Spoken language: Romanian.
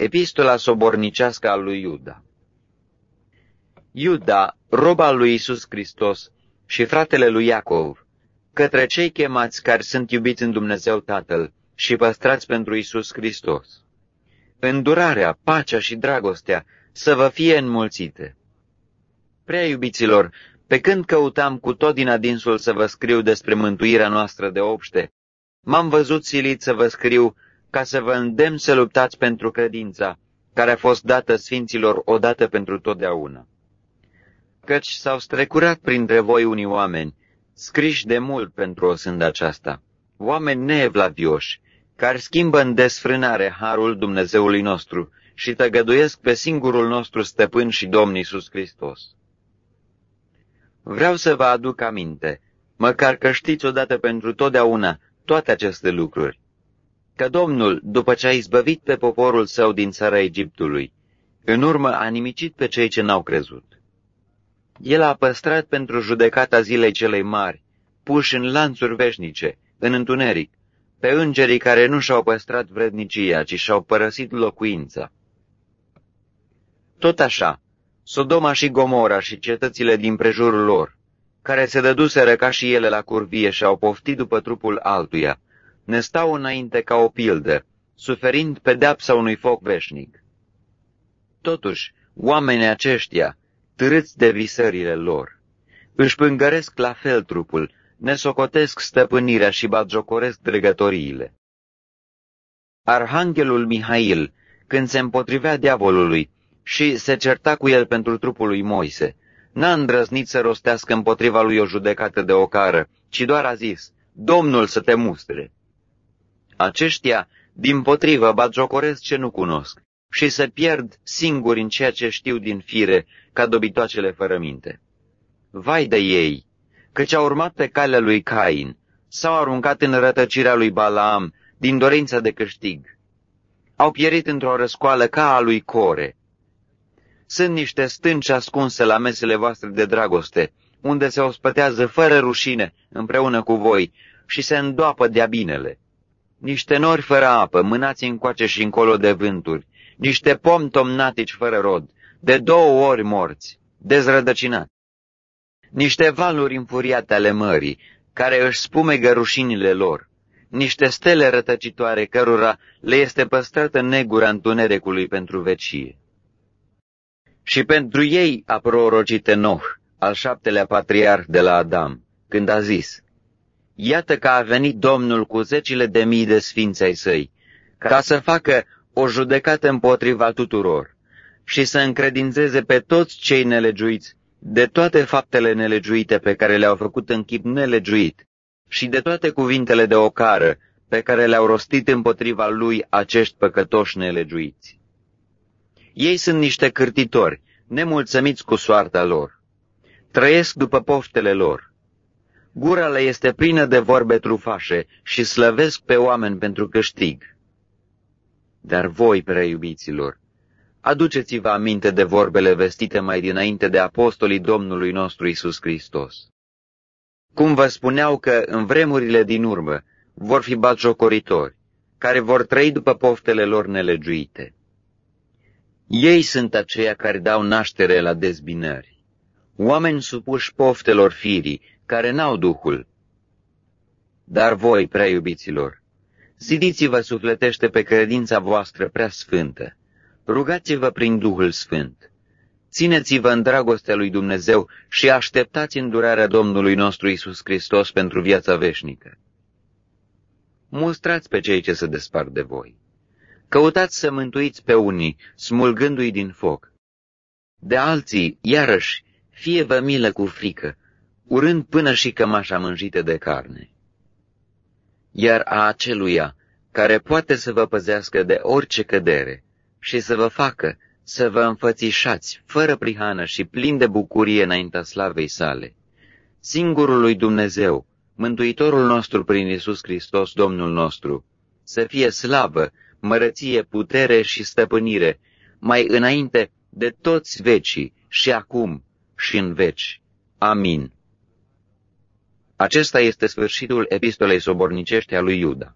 Epistola sobornicească a lui Iuda Iuda, roba lui Isus Hristos și fratele lui Iacov, către cei chemați care sunt iubiți în Dumnezeu Tatăl și păstrați pentru Isus Hristos. Îndurarea, pacea și dragostea să vă fie înmulțite. Prea iubiților, pe când căutam cu tot din adinsul să vă scriu despre mântuirea noastră de obște, m-am văzut silit să vă scriu ca să vă îndemn să luptați pentru credința, care a fost dată sfinților odată pentru totdeauna. Căci s-au strecurat printre voi unii oameni, scriși de mult pentru o sândă aceasta, oameni neevlavioși, care schimbă în desfrânare harul Dumnezeului nostru și tăgăduiesc pe singurul nostru stăpân și Domn Iisus Hristos. Vreau să vă aduc aminte, măcar că știți odată pentru totdeauna toate aceste lucruri, că Domnul, după ce a izbăvit pe poporul său din țara Egiptului, în urmă a nimicit pe cei ce n-au crezut. El a păstrat pentru judecata zilei celei mari, puși în lanțuri veșnice, în întuneric, pe îngerii care nu și-au păstrat vrednicia, ci și-au părăsit locuința. Tot așa, Sodoma și Gomora și cetățile din prejurul lor, care se dăduseră ca și ele la curvie și au poftit după trupul altuia, ne stau înainte ca o pildă, suferind pedeapsa unui foc veșnic. Totuși, oamenii aceștia, târâți de visările lor, își pângăresc la fel trupul, ne socotesc stăpânirea și batjocoresc dregătoriile. Arhanghelul Mihail, când se împotrivea diavolului și se certa cu el pentru trupul lui Moise, n-a îndrăznit să rostească împotriva lui o judecată de ocară, ci doar a zis, Domnul să te mustre. Aceștia, din potrivă, batjocoresc ce nu cunosc și se pierd singuri în ceea ce știu din fire, ca dobitoacele fără minte. Vai de ei, căci au urmat pe calea lui Cain, s-au aruncat în rătăcirea lui Balaam, din dorința de câștig. Au pierit într-o răscoală ca a lui Core. Sunt niște stânci ascunse la mesele voastre de dragoste, unde se ospătează fără rușine împreună cu voi și se îndoapă de-a binele. Niște nori fără apă, mânați încoace și încolo de vânturi, niște pomi tomnatici fără rod, de două ori morți, dezrădăcinați. Niște valuri înfuriate ale mării, care își spumegă rușinile lor, niște stele rătăcitoare cărora le este păstrată negura întunericului pentru vecie. Și pentru ei a prorocit Enoch, al șaptelea patriarh de la Adam, când a zis, Iată că a venit Domnul cu zecile de mii de sfinți ai săi, ca să facă o judecată împotriva tuturor și să încredințeze pe toți cei nelegiuiți de toate faptele nelegiuite pe care le-au făcut în chip nelegiuit și de toate cuvintele de ocară pe care le-au rostit împotriva lui acești păcătoși nelegiuiți. Ei sunt niște cârtitori, nemulțămiți cu soarta lor. Trăiesc după poftele lor. Gura le este plină de vorbe trufașe și slăvesc pe oameni pentru câștig. Dar voi, preiubiților, aduceți-vă aminte de vorbele vestite mai dinainte de apostolii Domnului nostru Isus Hristos. Cum vă spuneau că în vremurile din urmă vor fi batjocoritori, care vor trăi după poftele lor nelegiuite. Ei sunt aceia care dau naștere la dezbinări, oameni supuși poftelor firii, care n-au Duhul. Dar voi, prea iubiților, zidiți-vă sufletește pe credința voastră prea sfântă, rugați-vă prin Duhul Sfânt, țineți-vă în dragostea lui Dumnezeu și așteptați îndurarea Domnului nostru Isus Hristos pentru viața veșnică. Mustrați pe cei ce se despart de voi. Căutați să mântuiți pe unii, smulgându-i din foc. De alții, iarăși, fie vă milă cu frică, urând până și cămașa mânjită de carne. Iar a aceluia, care poate să vă păzească de orice cădere și să vă facă să vă înfățișați fără prihană și plin de bucurie înaintea slavei sale. Singurului Dumnezeu, Mântuitorul nostru prin Isus Hristos, Domnul nostru, să fie slavă, mărăție, putere și stăpânire, mai înainte de toți vecii și acum și în veci. Amin. Acesta este sfârșitul epistolei sobornicești a lui Iuda.